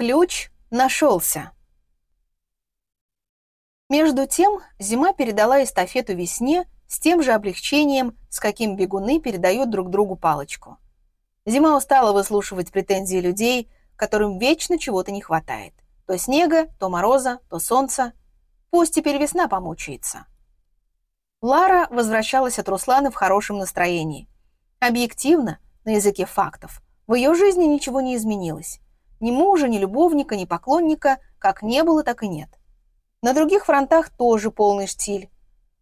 Ключ нашелся. Между тем зима передала эстафету весне с тем же облегчением, с каким бегуны передают друг другу палочку. Зима устала выслушивать претензии людей, которым вечно чего-то не хватает. То снега, то мороза, то солнца. Пусть теперь весна помучается. Лара возвращалась от Руслана в хорошем настроении. Объективно, на языке фактов, в ее жизни ничего не изменилось. Ни мужа, ни любовника, ни поклонника, как не было, так и нет. На других фронтах тоже полный штиль.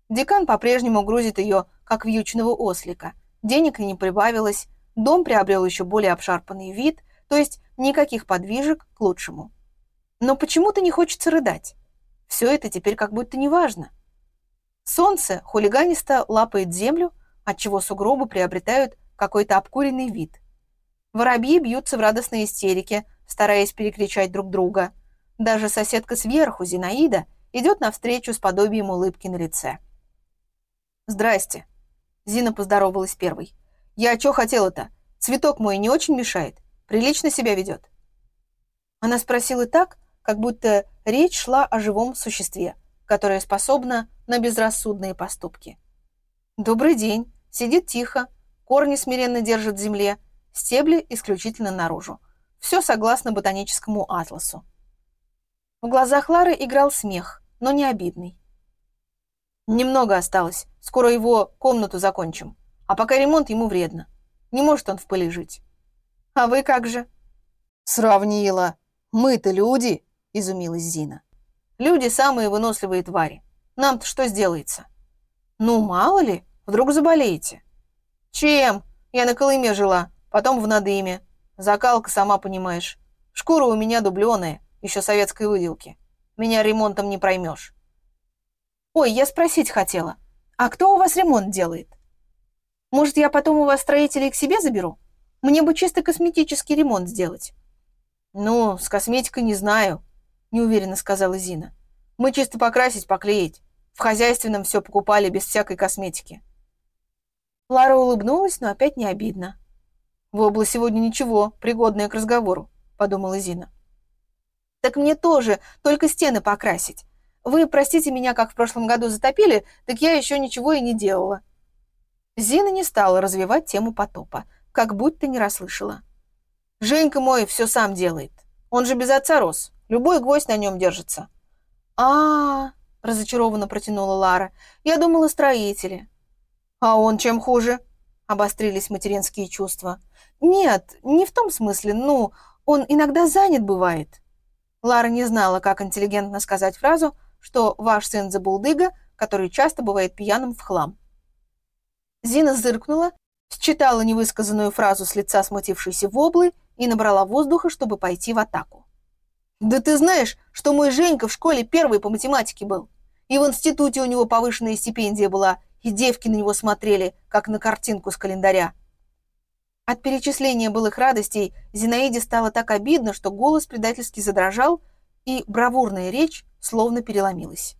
Декан по-прежнему грузит ее, как вьючного ослика. Денег не прибавилось, дом приобрел еще более обшарпанный вид, то есть никаких подвижек к лучшему. Но почему-то не хочется рыдать. Все это теперь как будто не важно. Солнце хулиганисто лапает землю, отчего сугробы приобретают какой-то обкуренный вид. Воробьи бьются в радостной истерике, стараясь перекричать друг друга. Даже соседка сверху, Зинаида, идет навстречу с подобием улыбки на лице. «Здрасте!» Зина поздоровалась первой. «Я чё хотела-то? Цветок мой не очень мешает? Прилично себя ведет?» Она спросила так, как будто речь шла о живом существе, которое способно на безрассудные поступки. «Добрый день!» Сидит тихо, корни смиренно держит в земле, стебли исключительно наружу. Все согласно ботаническому атласу. В глазах Лары играл смех, но не обидный. Немного осталось. Скоро его комнату закончим. А пока ремонт ему вредно. Не может он в пыли жить. А вы как же? Сравнила. Мы-то люди, изумилась Зина. Люди самые выносливые твари. Нам-то что сделается? Ну, мало ли, вдруг заболеете. Чем? Я на Колыме жила, потом в Надыме. Закалка, сама понимаешь. Шкура у меня дубленая, еще советской выделки. Меня ремонтом не проймешь. Ой, я спросить хотела. А кто у вас ремонт делает? Может, я потом у вас строителей к себе заберу? Мне бы чисто косметический ремонт сделать. Ну, с косметикой не знаю, неуверенно сказала Зина. Мы чисто покрасить, поклеить. В хозяйственном все покупали без всякой косметики. Лара улыбнулась, но опять не обидно. «Вобла сегодня ничего, пригодное к разговору», — подумала Зина. «Так мне тоже, только стены покрасить. Вы, простите меня, как в прошлом году затопили, так я еще ничего и не делала». Зина не стала развивать тему потопа, как будто не расслышала. «Женька мой все сам делает. Он же без отца рос. Любой гвоздь на нем держится». «А-а-а», разочарованно протянула Лара. «Я думала, строители». «А он чем хуже?» — обострились материнские чувства. «Нет, не в том смысле. Ну, он иногда занят бывает». Лара не знала, как интеллигентно сказать фразу, что ваш сын забулдыга, который часто бывает пьяным в хлам. Зина зыркнула, считала невысказанную фразу с лица смутившейся воблы и набрала воздуха, чтобы пойти в атаку. «Да ты знаешь, что мой Женька в школе первый по математике был, и в институте у него повышенная стипендия была, и девки на него смотрели, как на картинку с календаря». От перечисления былых радостей Зинаиде стало так обидно, что голос предательски задрожал, и бравурная речь словно переломилась.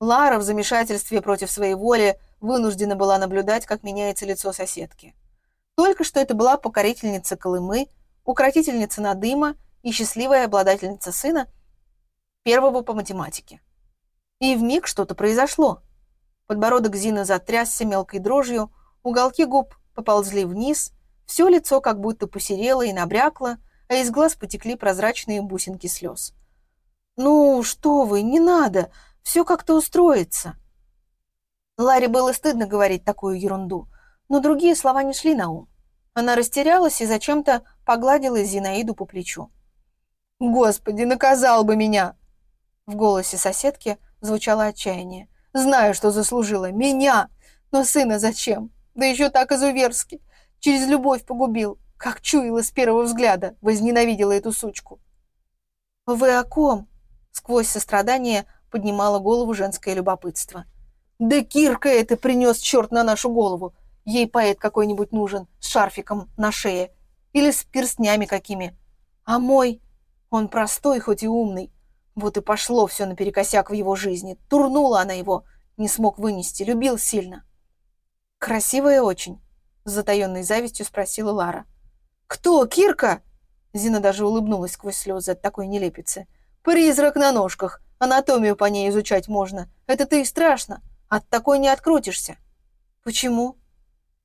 Лара в замешательстве против своей воли вынуждена была наблюдать, как меняется лицо соседки. Только что это была покорительница Колымы, укротительница Надыма и счастливая обладательница сына, первого по математике. И в миг что-то произошло. Подбородок Зины затрясся мелкой дрожью, уголки губ поползли вниз, все лицо как будто посерело и набрякло, а из глаз потекли прозрачные бусинки слез. «Ну, что вы, не надо, все как-то устроится». Ларе было стыдно говорить такую ерунду, но другие слова не шли на ум. Она растерялась и зачем-то погладила Зинаиду по плечу. «Господи, наказал бы меня!» В голосе соседки звучало отчаяние. «Знаю, что заслужила. Меня! Но сына зачем? Да еще так изуверски. Через любовь погубил. Как чуяла с первого взгляда. Возненавидела эту сучку». «Вы о ком?» Сквозь сострадание поднимало голову женское любопытство. «Да Кирка это принес черт на нашу голову. Ей поэт какой-нибудь нужен, с шарфиком на шее. Или с перстнями какими. А мой, он простой, хоть и умный. Вот и пошло все наперекосяк в его жизни. Турнула она его, не смог вынести, любил сильно. «Красивая очень», — с затаенной завистью спросила Лара. «Кто, Кирка?» Зина даже улыбнулась сквозь слезы от такой нелепицы. «Призрак на ножках! Анатомию по ней изучать можно. Это ты и страшно. От такой не открутишься». «Почему?»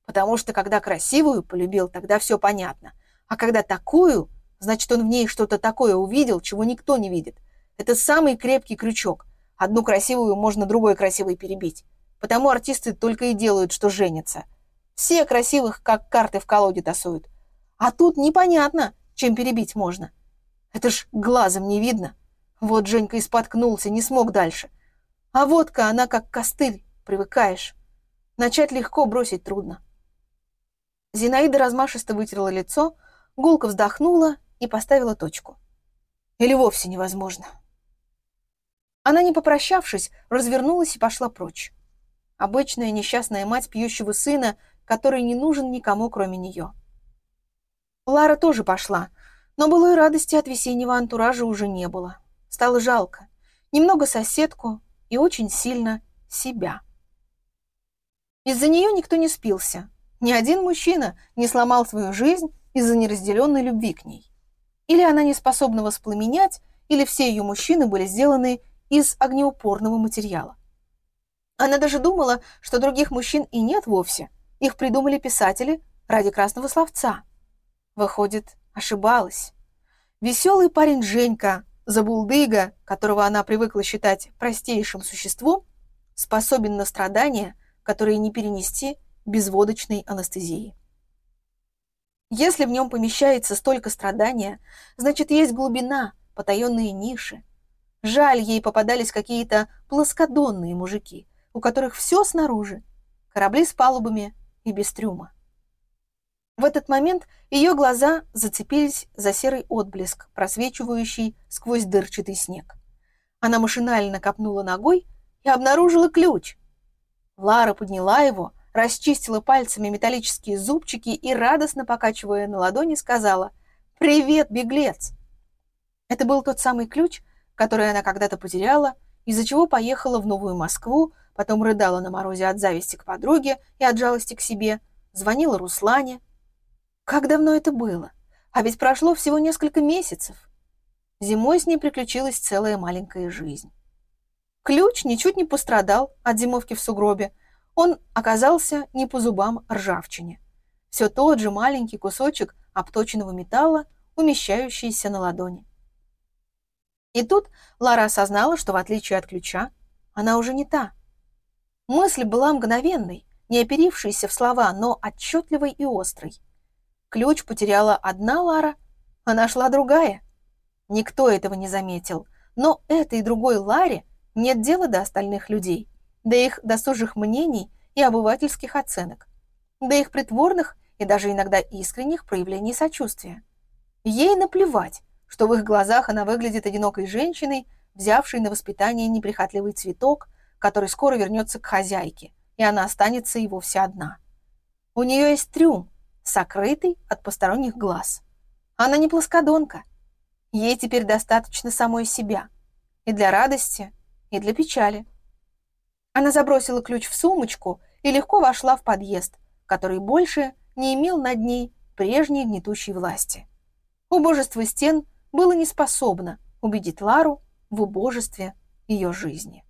«Потому что когда красивую полюбил, тогда все понятно. А когда такую, значит, он в ней что-то такое увидел, чего никто не видит. Это самый крепкий крючок. Одну красивую можно другой красивой перебить. Потому артисты только и делают, что женятся. Все красивых, как карты в колоде тасуют. А тут непонятно, чем перебить можно. Это ж глазом не видно. Вот Женька и споткнулся, не смог дальше. А водка, она как костыль, привыкаешь. Начать легко, бросить трудно. Зинаида размашисто вытерла лицо, гулко вздохнула и поставила точку. Или вовсе невозможно. Она, не попрощавшись, развернулась и пошла прочь. Обычная несчастная мать пьющего сына, который не нужен никому, кроме нее. Лара тоже пошла, но былой радости от весеннего антуража уже не было. Стало жалко. Немного соседку и очень сильно себя. Из-за нее никто не спился. Ни один мужчина не сломал свою жизнь из-за неразделенной любви к ней. Или она не способна воспламенять, или все ее мужчины были сделаны из огнеупорного материала. Она даже думала, что других мужчин и нет вовсе. Их придумали писатели ради красного словца. Выходит, ошибалась. Веселый парень Женька, забулдыга, которого она привыкла считать простейшим существом, способен на страдания, которые не перенести без водочной анестезии. Если в нем помещается столько страдания, значит, есть глубина, потаенные ниши. Жаль, ей попадались какие-то плоскодонные мужики, у которых все снаружи, корабли с палубами и без трюма. В этот момент ее глаза зацепились за серый отблеск, просвечивающий сквозь дырчатый снег. Она машинально копнула ногой и обнаружила ключ. Лара подняла его, расчистила пальцами металлические зубчики и, радостно покачивая на ладони, сказала «Привет, беглец!». Это был тот самый ключ, который она когда-то потеряла, из-за чего поехала в Новую Москву, потом рыдала на морозе от зависти к подруге и от жалости к себе, звонила Руслане, как давно это было? А ведь прошло всего несколько месяцев. Зимой с ней приключилась целая маленькая жизнь. Ключ ничуть не пострадал от зимовки в сугробе. Он оказался не по зубам ржавчине. Все тот же маленький кусочек обточенного металла, умещающийся на ладони. И тут Лара осознала, что в отличие от ключа, она уже не та. Мысль была мгновенной, не оперившейся в слова, но отчетливой и острой. Ключ потеряла одна Лара, а нашла другая. Никто этого не заметил, но этой другой Ларе нет дела до остальных людей, до их досужих мнений и обывательских оценок, до их притворных и даже иногда искренних проявлений сочувствия. Ей наплевать, что в их глазах она выглядит одинокой женщиной, взявшей на воспитание неприхотливый цветок, который скоро вернется к хозяйке, и она останется и вовсе одна. У нее есть трюм, сокрытый от посторонних глаз. Она не плоскодонка. Ей теперь достаточно самой себя. И для радости, и для печали. Она забросила ключ в сумочку и легко вошла в подъезд, который больше не имел над ней прежней гнетущей власти. Убожество стен было не способно убедить Лару в убожестве ее жизни.